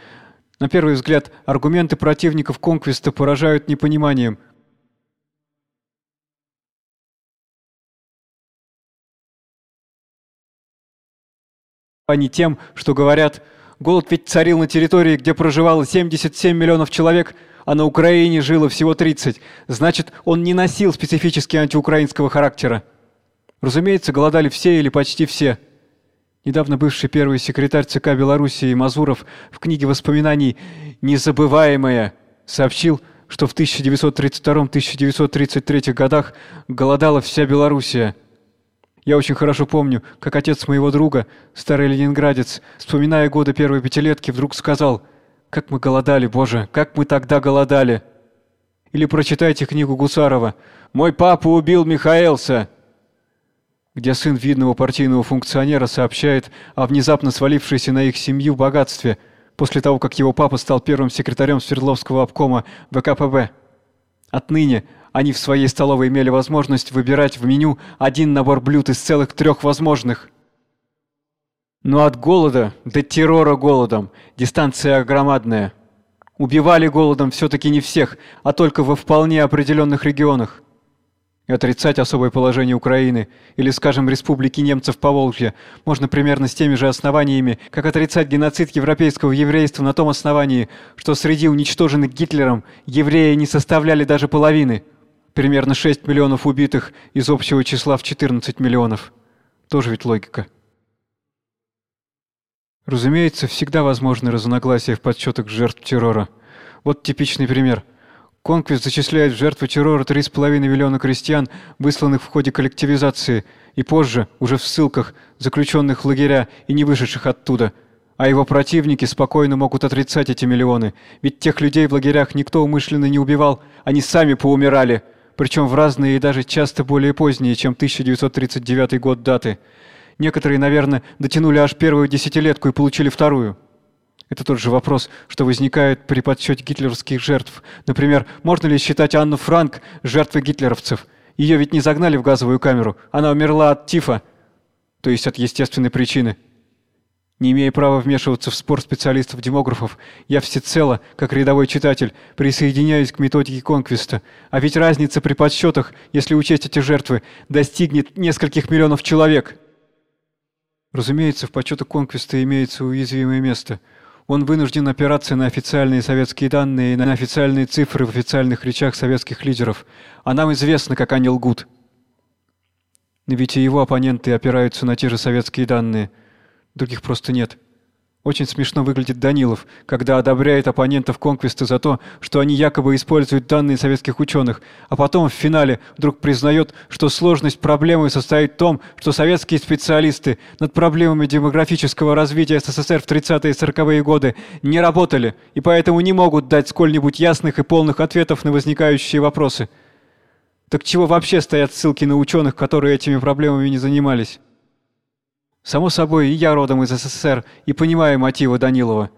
На первый взгляд, аргументы противников конквиста поражают непониманием. А не тем, что говорят Голод ведь царил на территории, где проживало 77 миллионов человек, а на Украине жило всего 30. Значит, он не носил специфически антиукраинского характера. Разумеется, голодали все или почти все. Недавно бывший первый секретарь ЦК Белоруссии Мазуров в книге воспоминаний «Незабываемое» сообщил, что в 1932-1933 годах голодала вся Белоруссия – я очень хорошо помню, как отец моего друга, старый ленинградец, вспоминая годы первой пятилетки, вдруг сказал «Как мы голодали, Боже, как мы тогда голодали!» Или прочитайте книгу Гусарова «Мой папа убил Михаэлса», где сын видного партийного функционера сообщает о внезапно свалившейся на их семью богатстве после того, как его папа стал первым секретарем Свердловского обкома ВКПБ. Отныне они в своей столовой имели возможность выбирать в меню один набор блюд из целых трех возможных. Но от голода до террора голодом дистанция громадная. Убивали голодом все-таки не всех, а только во вполне определенных регионах. И отрицать особое положение Украины или, скажем, республики немцев по Волжье можно примерно с теми же основаниями, как отрицать геноцид европейского еврейства на том основании, что среди уничтоженных Гитлером евреи не составляли даже половины. Примерно 6 миллионов убитых из общего числа в 14 миллионов. Тоже ведь логика. Разумеется, всегда возможны разногласия в подсчетах жертв террора. Вот типичный пример – Конквист зачисляет в жертвы террора 3,5 миллиона крестьян, высланных в ходе коллективизации, и позже, уже в ссылках, заключенных в лагеря и не вышедших оттуда. А его противники спокойно могут отрицать эти миллионы, ведь тех людей в лагерях никто умышленно не убивал, они сами поумирали, причем в разные и даже часто более поздние, чем 1939 год даты. Некоторые, наверное, дотянули аж первую десятилетку и получили вторую. Это тот же вопрос, что возникает при подсчете гитлеровских жертв. Например, можно ли считать Анну Франк жертвой гитлеровцев? Ее ведь не загнали в газовую камеру, она умерла от тифа, то есть от естественной причины. Не имея права вмешиваться в спор специалистов-демографов, я всецело, как рядовой читатель, присоединяюсь к методике Конквиста. А ведь разница при подсчетах, если учесть эти жертвы, достигнет нескольких миллионов человек. Разумеется, в подсчетах Конквиста имеется уязвимое место – он вынужден опираться на официальные советские данные и на официальные цифры в официальных речах советских лидеров. А нам известно, как они лгут. Ведь и его оппоненты опираются на те же советские данные. Других просто нет. Очень смешно выглядит Данилов, когда одобряет оппонентов Конквиста за то, что они якобы используют данные советских ученых, а потом в финале вдруг признает, что сложность проблемы состоит в том, что советские специалисты над проблемами демографического развития СССР в 30-е и 40-е годы не работали и поэтому не могут дать сколь-нибудь ясных и полных ответов на возникающие вопросы. Так чего вообще стоят ссылки на ученых, которые этими проблемами не занимались? Само собой, и я родом из СССР и понимаю мотивы Данилова.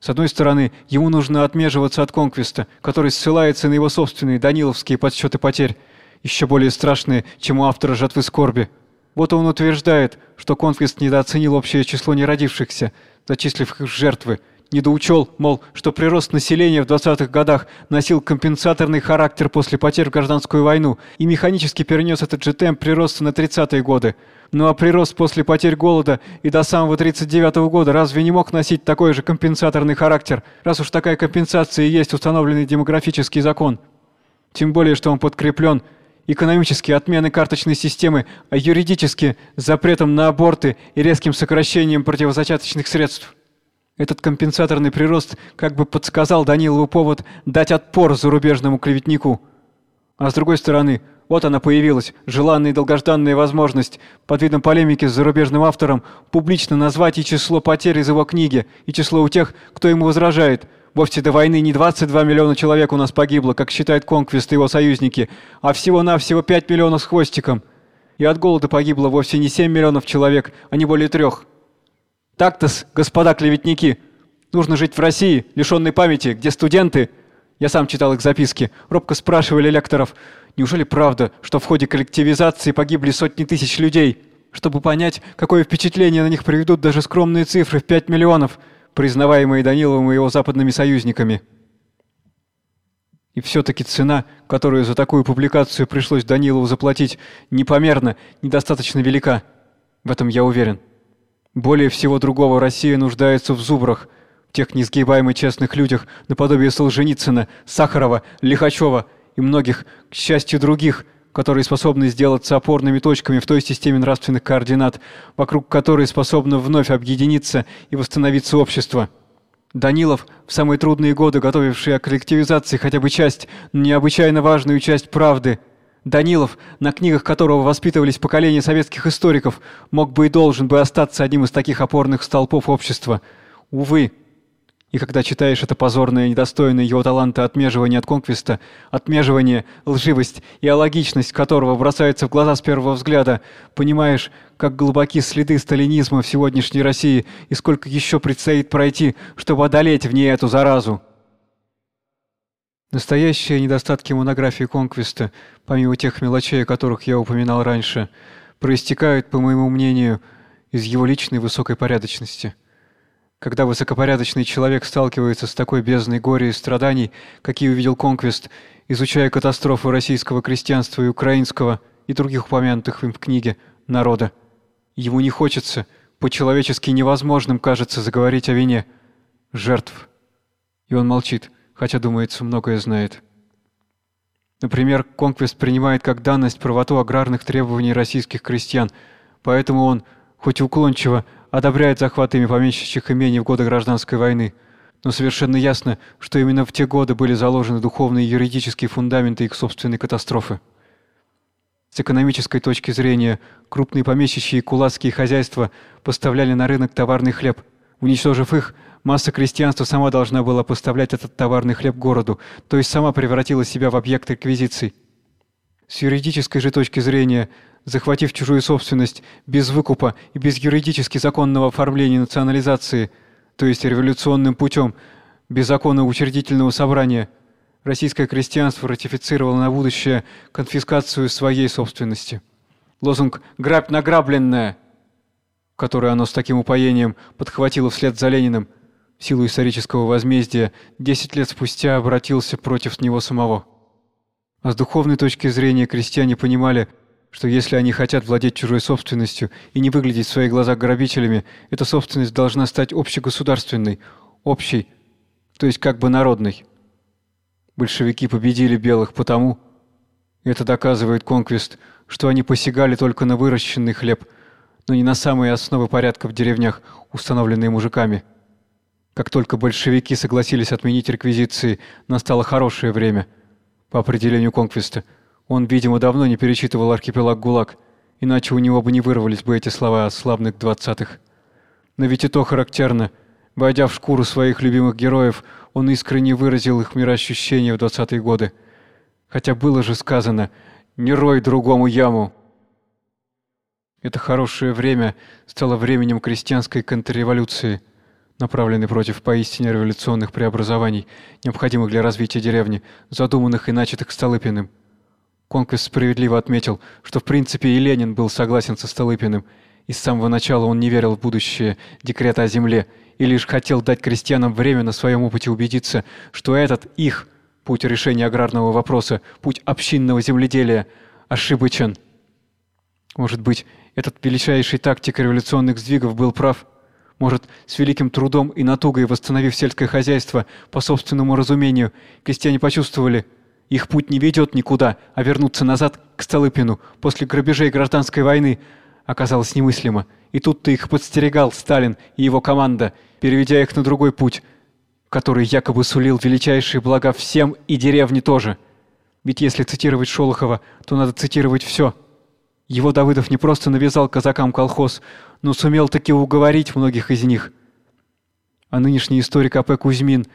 С одной стороны, ему нужно отмеживаться от конквиста, который ссылается на его собственные даниловские подсчеты потерь, еще более страшные, чем у автора «Жатвы скорби». Вот он утверждает, что конквист недооценил общее число неродившихся, зачислив их в жертвы, недоучел, мол, что прирост населения в 20-х годах носил компенсаторный характер после потерь в гражданскую войну и механически перенес этот же темп прироста на 30-е годы – ну а прирост после потерь голода и до самого 39 -го года разве не мог носить такой же компенсаторный характер, раз уж такая компенсация и есть установленный демографический закон? Тем более, что он подкреплен экономически отменой карточной системы, а юридически запретом на аборты и резким сокращением противозачаточных средств. Этот компенсаторный прирост как бы подсказал Данилову повод дать отпор зарубежному клеветнику. А с другой стороны, вот она появилась, желанная и долгожданная возможность, под видом полемики с зарубежным автором, публично назвать и число потерь из его книги, и число у тех, кто ему возражает. Вовсе до войны не 22 миллиона человек у нас погибло, как считает Конквист и его союзники, а всего-навсего 5 миллионов с хвостиком. И от голода погибло вовсе не 7 миллионов человек, а не более трех. Так-то, господа клеветники, нужно жить в России, лишенной памяти, где студенты... Я сам читал их записки. Робко спрашивали лекторов, Неужели правда, что в ходе коллективизации погибли сотни тысяч людей? Чтобы понять, какое впечатление на них приведут даже скромные цифры в 5 миллионов, признаваемые Даниловым и его западными союзниками. И все-таки цена, которую за такую публикацию пришлось Данилову заплатить, непомерно, недостаточно велика. В этом я уверен. Более всего другого Россия нуждается в зубрах, тех несгибаемых честных людях, наподобие Солженицына, Сахарова, Лихачева – и многих, к счастью, других, которые способны сделаться опорными точками в той системе нравственных координат, вокруг которой способно вновь объединиться и восстановиться общество. Данилов, в самые трудные годы готовивший о коллективизации хотя бы часть, необычайно важную часть правды, Данилов, на книгах которого воспитывались поколения советских историков, мог бы и должен бы остаться одним из таких опорных столпов общества. Увы, И когда читаешь это позорное, недостойное его таланта отмеживание от конквиста, отмеживание, лживость и алогичность которого бросаются в глаза с первого взгляда, понимаешь, как глубоки следы сталинизма в сегодняшней России и сколько еще предстоит пройти, чтобы одолеть в ней эту заразу. Настоящие недостатки монографии Конквиста, помимо тех мелочей, о которых я упоминал раньше, проистекают, по моему мнению, из его личной высокой порядочности. Когда высокопорядочный человек сталкивается с такой бездной горя и страданий, какие увидел Конквист, изучая катастрофу российского крестьянства и украинского и других упомянутых им в книге народа, ему не хочется, по-человечески невозможным кажется заговорить о вине жертв. И он молчит хотя, думается, многое знает. Например, Конквест принимает как данность правоту аграрных требований российских крестьян, поэтому он, хоть и уклончиво, одобряет захват ими помещичьих имений в годы гражданской войны, но совершенно ясно, что именно в те годы были заложены духовные и юридические фундаменты их собственной катастрофы. С экономической точки зрения, крупные помещичьи и кулацкие хозяйства поставляли на рынок товарный хлеб. Уничтожив их, Масса крестьянства сама должна была поставлять этот товарный хлеб городу, то есть сама превратила себя в объект реквизиций. С юридической же точки зрения, захватив чужую собственность без выкупа и без юридически законного оформления национализации, то есть революционным путем, без закона учредительного собрания, российское крестьянство ратифицировало на будущее конфискацию своей собственности. Лозунг «Грабь награбленное», который оно с таким упоением подхватило вслед за Лениным – в силу исторического возмездия, десять лет спустя обратился против него самого. А с духовной точки зрения крестьяне понимали, что если они хотят владеть чужой собственностью и не выглядеть в своих глазах грабителями, эта собственность должна стать общегосударственной, общей, то есть как бы народной. Большевики победили белых потому, это доказывает конквест, что они посягали только на выращенный хлеб, но не на самые основы порядка в деревнях, установленные мужиками. Как только большевики согласились отменить реквизиции, настало хорошее время. По определению Конквиста, он, видимо, давно не перечитывал архипелаг ГУЛАГ, иначе у него бы не вырвались бы эти слова от славных двадцатых. Но ведь и то характерно. Войдя в шкуру своих любимых героев, он искренне выразил их мироощущение в двадцатые годы. Хотя было же сказано «Не рой другому яму». Это хорошее время стало временем крестьянской контрреволюции – направленный против поистине революционных преобразований, необходимых для развития деревни, задуманных и начатых Столыпиным. Конквест справедливо отметил, что в принципе и Ленин был согласен со Столыпиным, и с самого начала он не верил в будущее декрета о земле и лишь хотел дать крестьянам время на своем опыте убедиться, что этот их путь решения аграрного вопроса, путь общинного земледелия ошибочен. Может быть, этот величайший тактик революционных сдвигов был прав? Может, с великим трудом и натугой восстановив сельское хозяйство по собственному разумению, крестьяне почувствовали, их путь не ведет никуда, а вернуться назад к Столыпину после грабежей гражданской войны оказалось немыслимо. И тут-то их подстерегал Сталин и его команда, переведя их на другой путь, который якобы сулил величайшие блага всем и деревне тоже. Ведь если цитировать Шолохова, то надо цитировать все. Его Давыдов не просто навязал казакам колхоз, но сумел таки уговорить многих из них. А нынешний историк А.П. Кузьмин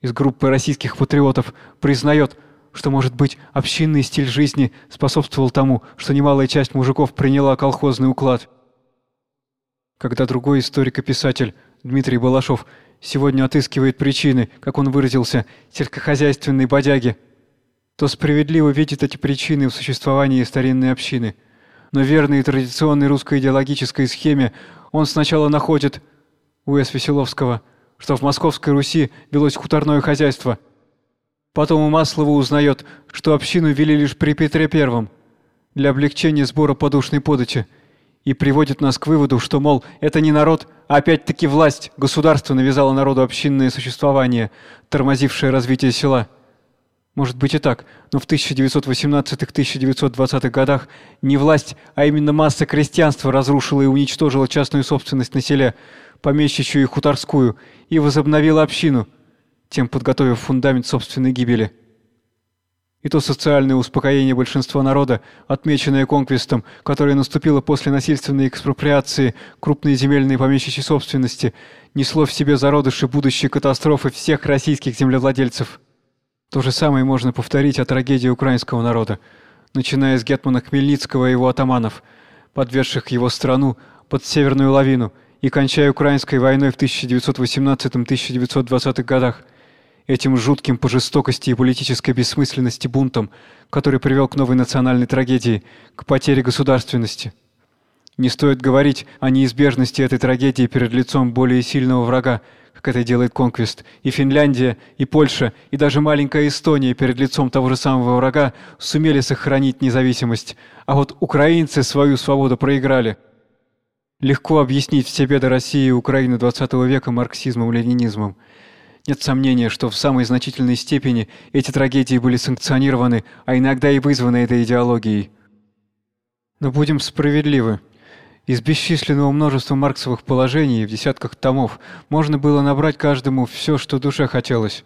из группы российских патриотов признает, что, может быть, общинный стиль жизни способствовал тому, что немалая часть мужиков приняла колхозный уклад. Когда другой историк и писатель Дмитрий Балашов сегодня отыскивает причины, как он выразился, сельскохозяйственной бодяги, то справедливо видит эти причины в существовании старинной общины – но верной традиционной русской идеологической схеме он сначала находит у С. Веселовского, что в Московской Руси велось хуторное хозяйство. Потом у Маслова узнает, что общину вели лишь при Петре I для облегчения сбора подушной подачи, и приводит нас к выводу, что, мол, это не народ, а опять-таки власть, государство навязало народу общинное существование, тормозившее развитие села. Может быть и так, но в 1918-1920 годах не власть, а именно масса крестьянства разрушила и уничтожила частную собственность на селе, помещичью и хуторскую, и возобновила общину, тем подготовив фундамент собственной гибели. и то социальное успокоение большинства народа, отмеченное конквистом, которое наступило после насильственной экспроприации крупной земельной помещичьей собственности, несло в себе зародыши будущей катастрофы всех российских землевладельцев. То же самое можно повторить о трагедии украинского народа, начиная с гетмана Хмельницкого и его атаманов, подвергших его страну под северную лавину, и кончая украинской войной в 1918-1920 годах – этим жутким по жестокости и политической бессмысленности бунтом, который привел к новой национальной трагедии, к потере государственности. Не стоит говорить о неизбежности этой трагедии перед лицом более сильного врага, как это делает Конквист. И Финляндия, и Польша, и даже маленькая Эстония перед лицом того же самого врага сумели сохранить независимость, а вот украинцы свою свободу проиграли. Легко объяснить все беды России и Украины XX века марксизмом-ленинизмом. Нет сомнения, что в самой значительной степени эти трагедии были санкционированы, а иногда и вызваны этой идеологией. Но будем справедливы. Из бесчисленного множества марксовых положений в десятках томов можно было набрать каждому все, что душе хотелось.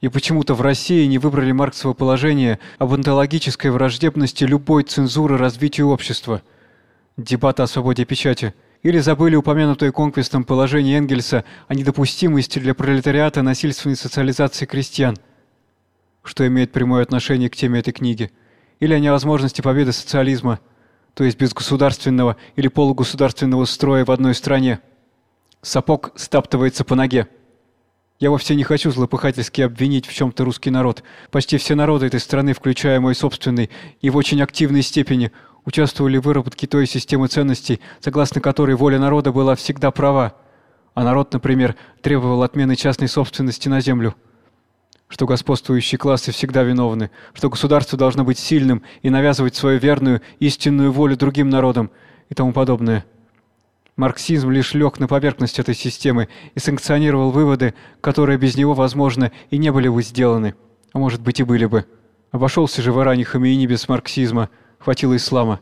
И почему-то в России не выбрали марксово положение об онтологической враждебности любой цензуры развитию общества. Дебаты о свободе печати – или забыли упомянутое конквистом положение Энгельса о недопустимости для пролетариата насильственной социализации крестьян, что имеет прямое отношение к теме этой книги, или о невозможности победы социализма, то есть без государственного или полугосударственного строя в одной стране. Сапог стаптывается по ноге. Я вовсе не хочу злопыхательски обвинить в чем то русский народ. Почти все народы этой страны, включая мой собственный, и в очень активной степени – участвовали в выработке той системы ценностей, согласно которой воля народа была всегда права, а народ, например, требовал отмены частной собственности на землю, что господствующие классы всегда виновны, что государство должно быть сильным и навязывать свою верную, истинную волю другим народам и тому подобное. Марксизм лишь лег на поверхность этой системы и санкционировал выводы, которые без него, возможно, и не были бы сделаны, а может быть и были бы. Обошелся же Варани Хамейни без марксизма – хватило ислама.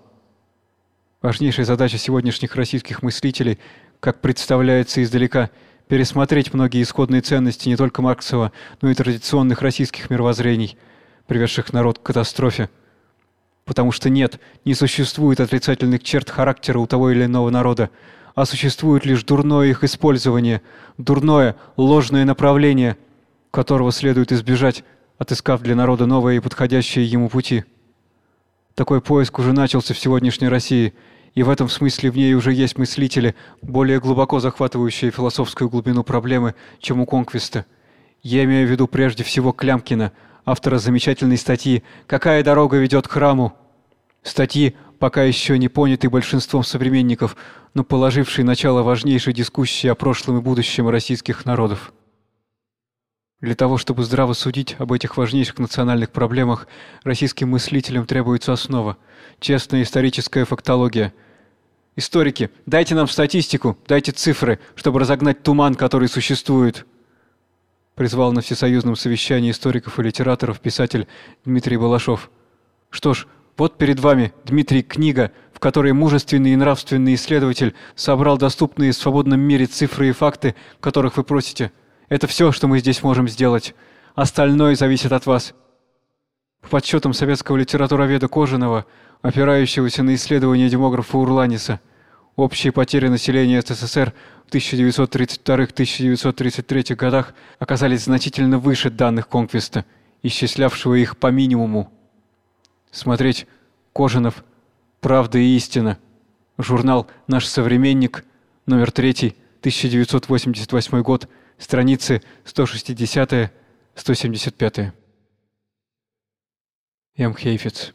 Важнейшая задача сегодняшних российских мыслителей, как представляется издалека, пересмотреть многие исходные ценности не только Марксова, но и традиционных российских мировоззрений, приведших народ к катастрофе. Потому что нет, не существует отрицательных черт характера у того или иного народа, а существует лишь дурное их использование, дурное, ложное направление, которого следует избежать, отыскав для народа новые и подходящие ему пути. Такой поиск уже начался в сегодняшней России, и в этом смысле в ней уже есть мыслители, более глубоко захватывающие философскую глубину проблемы, чем у Конквиста. Я имею в виду прежде всего Клямкина, автора замечательной статьи «Какая дорога ведет к храму?». Статьи, пока еще не понятой большинством современников, но положившей начало важнейшей дискуссии о прошлом и будущем российских народов. Для того, чтобы здраво судить об этих важнейших национальных проблемах, российским мыслителям требуется основа честная историческая фактология. Историки, дайте нам статистику, дайте цифры, чтобы разогнать туман, который существует. Призвал на всесоюзном совещании историков и литераторов писатель Дмитрий Балашов. Что ж, вот перед вами, Дмитрий, книга, в которой мужественный и нравственный исследователь собрал доступные в свободном мире цифры и факты, которых вы просите. Это все, что мы здесь можем сделать. Остальное зависит от вас. По подсчетам советского литературоведа Кожаного, опирающегося на исследования демографа Урланиса, общие потери населения СССР в 1932-1933 годах оказались значительно выше данных Конквиста, исчислявшего их по минимуму. Смотреть Кожанов «Правда и истина». Журнал «Наш современник», номер 3, 1988 год, страницы 160-175. М. Хейфиц.